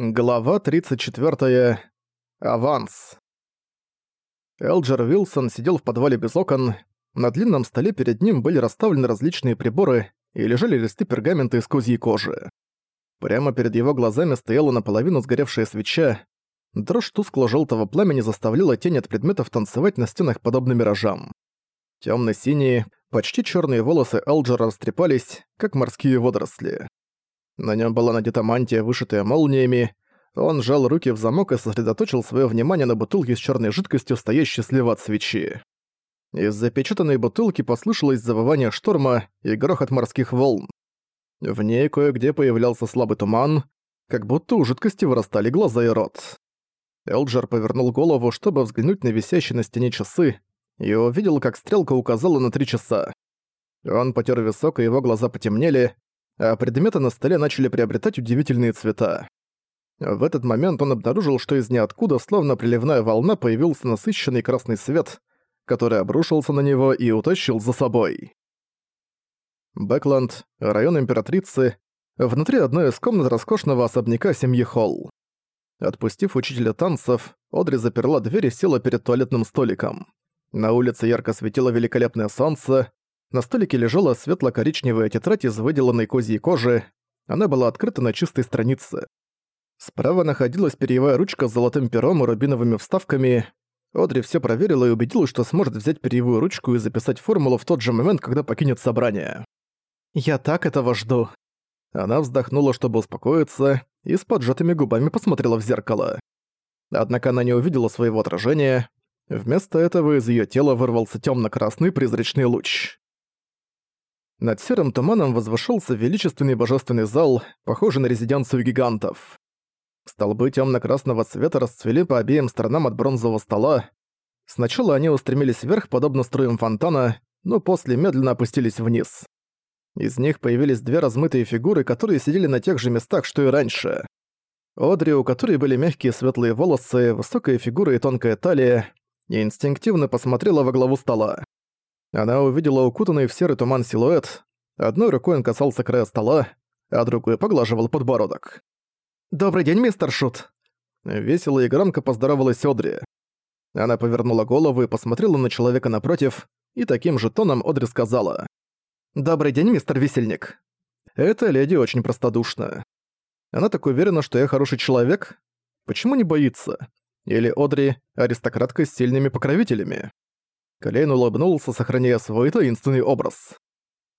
Глава 34. Аванс. Элджер Вилсон сидел в подвале без окон. На длинном столе перед ним были расставлены различные приборы и лежали листы пергамента из козьей кожи. Прямо перед его глазами стояла наполовину сгоревшая свеча. Дрожь тускло-желтого пламени заставляла тень от предметов танцевать на стенах подобно миражам. Тёмно-синие, почти чёрные волосы Элджера растрепались, как морские водоросли. На нем была надета мантия, вышитая молниями. Он сжал руки в замок и сосредоточил свое внимание на бутылке с черной жидкостью, стоящей слева от свечи. Из запечатанной бутылки послышалось завывание шторма и грохот морских волн. В ней кое-где появлялся слабый туман, как будто у жидкости вырастали глаза и рот. Элджер повернул голову, чтобы взглянуть на висящие на стене часы, и увидел, как стрелка указала на три часа. Он потер висок, и его глаза потемнели, а предметы на столе начали приобретать удивительные цвета. В этот момент он обнаружил, что из ниоткуда, словно приливная волна, появился насыщенный красный свет, который обрушился на него и утащил за собой. Бэкленд, район Императрицы, внутри одной из комнат роскошного особняка семьи Холл. Отпустив учителя танцев, Одри заперла дверь и села перед туалетным столиком. На улице ярко светило великолепное солнце, на столике лежала светло-коричневая тетрадь из выделанной козьей кожи. Она была открыта на чистой странице. Справа находилась перьевая ручка с золотым пером и рубиновыми вставками. Одри все проверила и убедилась, что сможет взять перьевую ручку и записать формулу в тот же момент, когда покинет собрание. «Я так этого жду». Она вздохнула, чтобы успокоиться, и с поджатыми губами посмотрела в зеркало. Однако она не увидела своего отражения. Вместо этого из ее тела вырвался темно красный призрачный луч. Над серым туманом возвышался величественный божественный зал, похожий на резиденцию гигантов. Столбы темно-красного цвета расцвели по обеим сторонам от бронзового стола. Сначала они устремились вверх, подобно струям фонтана, но после медленно опустились вниз. Из них появились две размытые фигуры, которые сидели на тех же местах, что и раньше. Одри, у которой были мягкие светлые волосы, высокая фигура и тонкая талия, инстинктивно посмотрела во главу стола. Она увидела укутанный в серый туман силуэт. Одной рукой он касался края стола, а другой поглаживал подбородок. «Добрый день, мистер Шут!» Весело и громко поздоровалась Одри. Она повернула голову и посмотрела на человека напротив, и таким же тоном Одри сказала. «Добрый день, мистер Висельник!» Эта леди очень простодушна. Она так уверена, что я хороший человек? Почему не боится? Или Одри — аристократка с сильными покровителями? Клейн улыбнулся, сохраняя свой таинственный образ.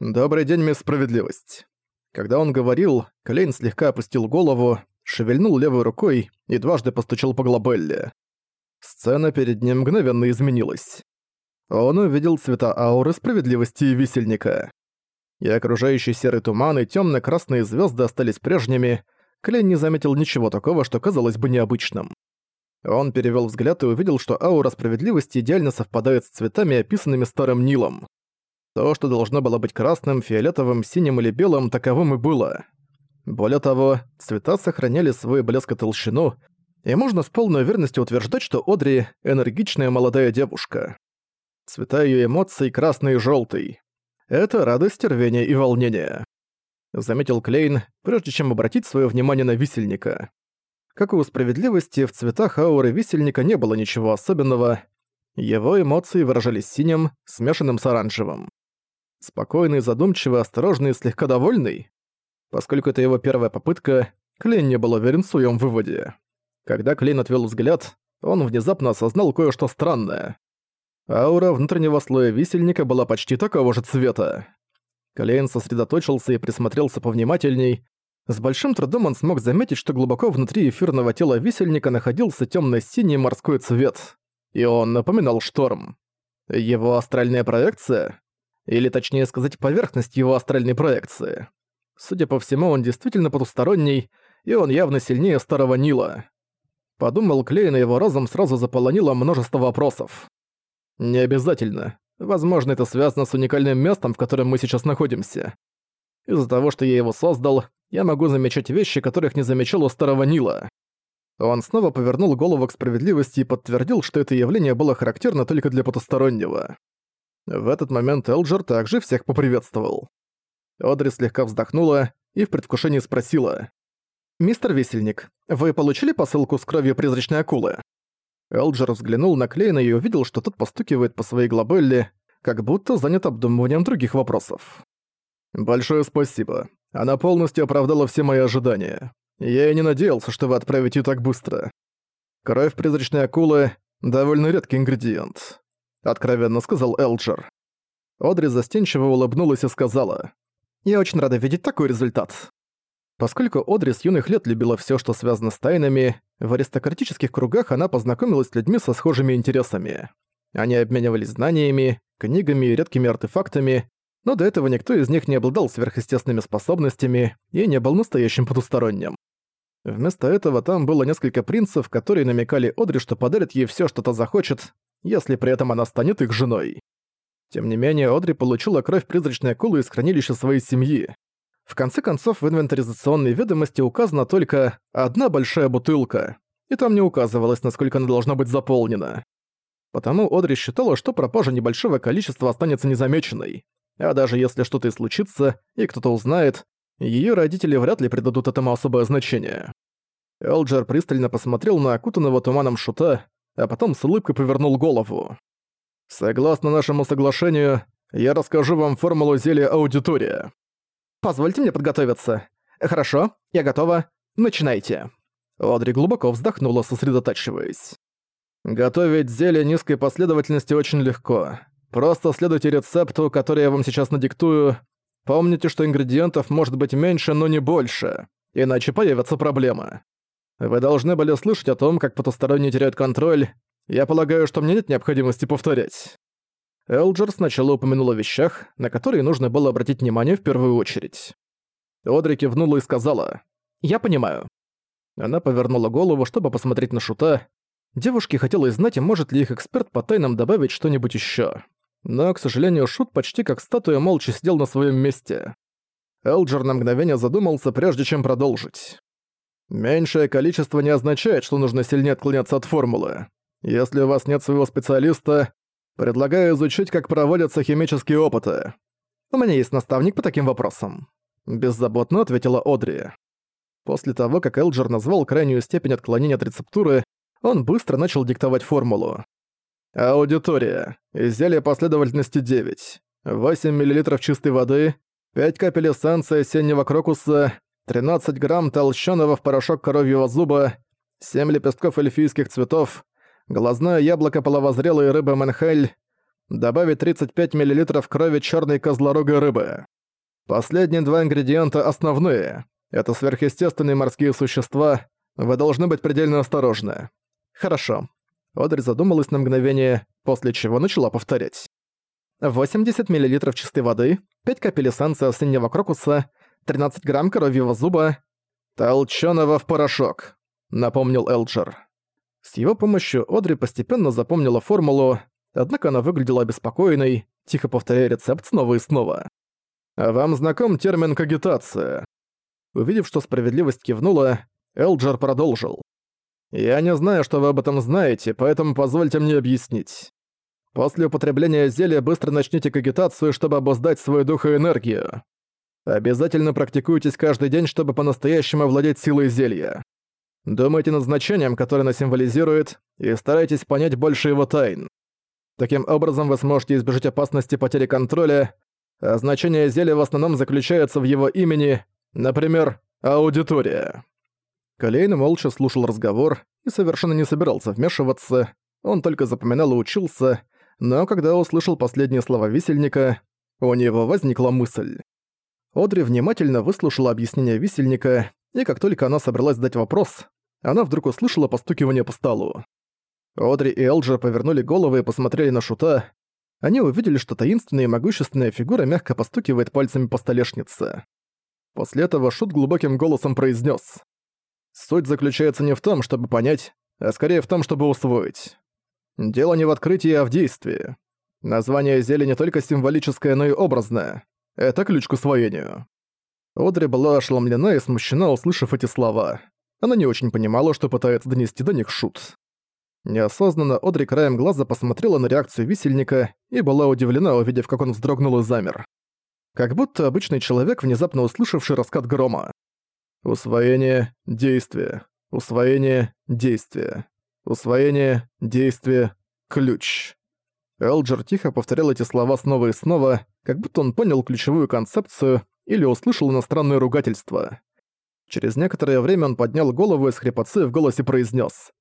«Добрый день, мисс Справедливость». Когда он говорил, Клейн слегка опустил голову, шевельнул левой рукой и дважды постучал по глобелле. Сцена перед ним мгновенно изменилась. Он увидел цвета ауры справедливости и висельника. И окружающий серый туман и темно красные звезды остались прежними, Клейн не заметил ничего такого, что казалось бы необычным. Он перевел взгляд и увидел, что аура справедливости идеально совпадает с цветами, описанными Старым Нилом. То, что должно было быть красным, фиолетовым, синим или белым, таковым и было. Более того, цвета сохраняли свой блеск и толщину, и можно с полной уверенностью утверждать, что Одри — энергичная молодая девушка. Цвета ее эмоций — красный и желтый. Это радость, рвение и волнение. Заметил Клейн, прежде чем обратить свое внимание на висельника. Как и у справедливости, в цветах ауры висельника не было ничего особенного. Его эмоции выражались синим, смешанным с оранжевым. Спокойный, задумчивый, осторожный и слегка довольный. Поскольку это его первая попытка, Клейн не был уверен в своем выводе. Когда Клейн отвел взгляд, он внезапно осознал кое-что странное. Аура внутреннего слоя висельника была почти такого же цвета. Клейн сосредоточился и присмотрелся повнимательней, с большим трудом он смог заметить, что глубоко внутри эфирного тела висельника находился темно-синий морской цвет. И он напоминал шторм. Его астральная проекция? Или точнее сказать, поверхность его астральной проекции. Судя по всему, он действительно потусторонний, и он явно сильнее Старого Нила. Подумал Клейн, и его разум сразу заполонило множество вопросов. Не обязательно. Возможно, это связано с уникальным местом, в котором мы сейчас находимся. Из-за того, что я его создал, я могу замечать вещи, которых не замечал у Старого Нила. Он снова повернул голову к справедливости и подтвердил, что это явление было характерно только для потустороннего. В этот момент Элджер также всех поприветствовал. Одри слегка вздохнула и в предвкушении спросила. «Мистер Весельник, «Вы получили посылку с кровью призрачной акулы?» Элджер взглянул на Клейна и увидел, что тот постукивает по своей глобелле, как будто занят обдумыванием других вопросов. «Большое спасибо. Она полностью оправдала все мои ожидания. Я и не надеялся, что вы отправите так быстро. Кровь призрачной акулы — довольно редкий ингредиент», — откровенно сказал Элджер. Одри застенчиво улыбнулась и сказала, «Я очень рада видеть такой результат». Поскольку Одри с юных лет любила все, что связано с тайнами, в аристократических кругах она познакомилась с людьми со схожими интересами. Они обменивались знаниями, книгами и редкими артефактами, но до этого никто из них не обладал сверхъестественными способностями и не был настоящим потусторонним. Вместо этого там было несколько принцев, которые намекали Одри, что подарят ей все, что та захочет, если при этом она станет их женой. Тем не менее, Одри получила кровь призрачной акулы из хранилища своей семьи. В конце концов, в инвентаризационной ведомости указана только одна большая бутылка, и там не указывалось, насколько она должна быть заполнена. Потому Одри считала, что пропажа небольшого количества останется незамеченной. А даже если что-то и случится, и кто-то узнает, ее родители вряд ли придадут этому особое значение. Элджер пристально посмотрел на окутанного туманом шута, а потом с улыбкой повернул голову. «Согласно нашему соглашению, я расскажу вам формулу зелья аудитория. Позвольте мне подготовиться. Хорошо, я готова. Начинайте». Одри глубоко вздохнула, сосредотачиваясь. «Готовить зелье низкой последовательности очень легко. Просто следуйте рецепту, который я вам сейчас надиктую. Помните, что ингредиентов может быть меньше, но не больше, иначе появятся проблемы. Вы должны были слышать о том, как потусторонние теряют контроль. Я полагаю, что мне нет необходимости повторять. Элджер сначала упомянул о вещах, на которые нужно было обратить внимание в первую очередь. Одри кивнула и сказала «Я понимаю». Она повернула голову, чтобы посмотреть на Шута. Девушке хотелось знать, может ли их эксперт по тайнам добавить что-нибудь еще. Но, к сожалению, Шут почти как статуя молча сидел на своем месте. Элджер на мгновение задумался, прежде чем продолжить. Меньшее количество не означает, что нужно сильнее отклоняться от формулы. Если у вас нет своего специалиста, Предлагаю изучить, как проводятся химические опыты. У меня есть наставник по таким вопросам. Беззаботно ответила Одри. После того, как Элджер назвал крайнюю степень отклонения от рецептуры, он быстро начал диктовать формулу. Аудитория. Изделие последовательности 9. 8 мл чистой воды, 5 капель эссенции осеннего крокуса, 13 грамм толщёного в порошок коровьего зуба, 7 лепестков эльфийских цветов, глазное яблоко половозрелой рыбы Менхель, добавить 35 мл крови черной козлорогой рыбы. Последние два ингредиента основные. Это сверхъестественные морские существа, вы должны быть предельно осторожны. Хорошо. Одри задумалась на мгновение, после чего начала повторять. 80 мл чистой воды, 5 капель эссенции осеннего крокуса, 13 грамм коровьего зуба, толченого в порошок, напомнил Элджер. С его помощью Одри постепенно запомнила формулу, однако она выглядела обеспокоенной, тихо повторяя рецепт снова и снова. «А вам знаком термин «когитация»?» Увидев, что справедливость кивнула, Элджер продолжил. «Я не знаю, что вы об этом знаете, поэтому позвольте мне объяснить. После употребления зелья быстро начните когитацию, чтобы обуздать свой дух и энергию. Обязательно практикуйтесь каждый день, чтобы по-настоящему овладеть силой зелья. Думайте над значением, которое оно символизирует, и старайтесь понять больше его тайн. Таким образом вы сможете избежать опасности потери контроля, а значение зелья в основном заключается в его имени, например, аудитория. Колейн молча слушал разговор и совершенно не собирался вмешиваться, он только запоминал и учился, но когда услышал последние слова висельника, у него возникла мысль. Одри внимательно выслушала объяснение висельника, и как только она собралась задать вопрос, она вдруг услышала постукивание по столу. Одри и Элджер повернули головы и посмотрели на Шута. Они увидели, что таинственная и могущественная фигура мягко постукивает пальцами по столешнице. После этого Шут глубоким голосом произнес: «Суть заключается не в том, чтобы понять, а скорее в том, чтобы усвоить. Дело не в открытии, а в действии. Название зелья не только символическое, но и образное. Это ключ к усвоению». Одри была ошеломлена и смущена, услышав эти слова. Она не очень понимала, что пытается донести до них шут. Неосознанно Одри краем глаза посмотрела на реакцию висельника и была удивлена, увидев, как он вздрогнул и замер. Как будто обычный человек, внезапно услышавший раскат грома. Усвоение, действие. Усвоение – действие. Усвоение – действие – ключ. Элджер тихо повторял эти слова снова и снова, как будто он понял ключевую концепцию или услышал иностранное ругательство. Через некоторое время он поднял голову и с хрипотцой в голосе произнес: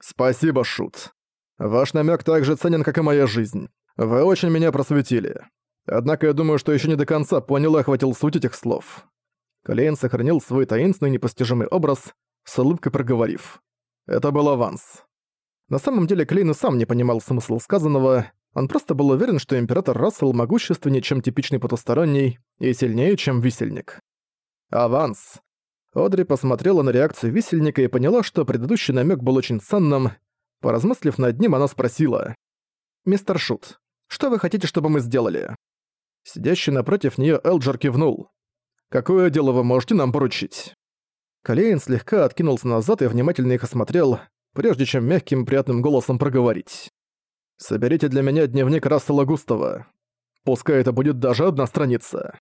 «Спасибо, Шут. Ваш намек так же ценен, как и моя жизнь. Вы очень меня просветили. Однако я думаю, что еще не до конца понял и охватил суть этих слов». Клейн сохранил свой таинственный непостижимый образ, с улыбкой проговорив. «Это был аванс». На самом деле Клейн и сам не понимал смысл сказанного, он просто был уверен, что император Рассел могущественнее, чем типичный потусторонний, и сильнее, чем висельник. Аванс. Одри посмотрела на реакцию висельника и поняла, что предыдущий намек был очень ценным. Поразмыслив над ним, она спросила. «Мистер Шут, что вы хотите, чтобы мы сделали?» Сидящий напротив нее Элджер кивнул. «Какое дело вы можете нам поручить?» Калейн слегка откинулся назад и внимательно их осмотрел, прежде чем мягким приятным голосом проговорить. «Соберите для меня дневник Рассела Густава. Пускай это будет даже одна страница».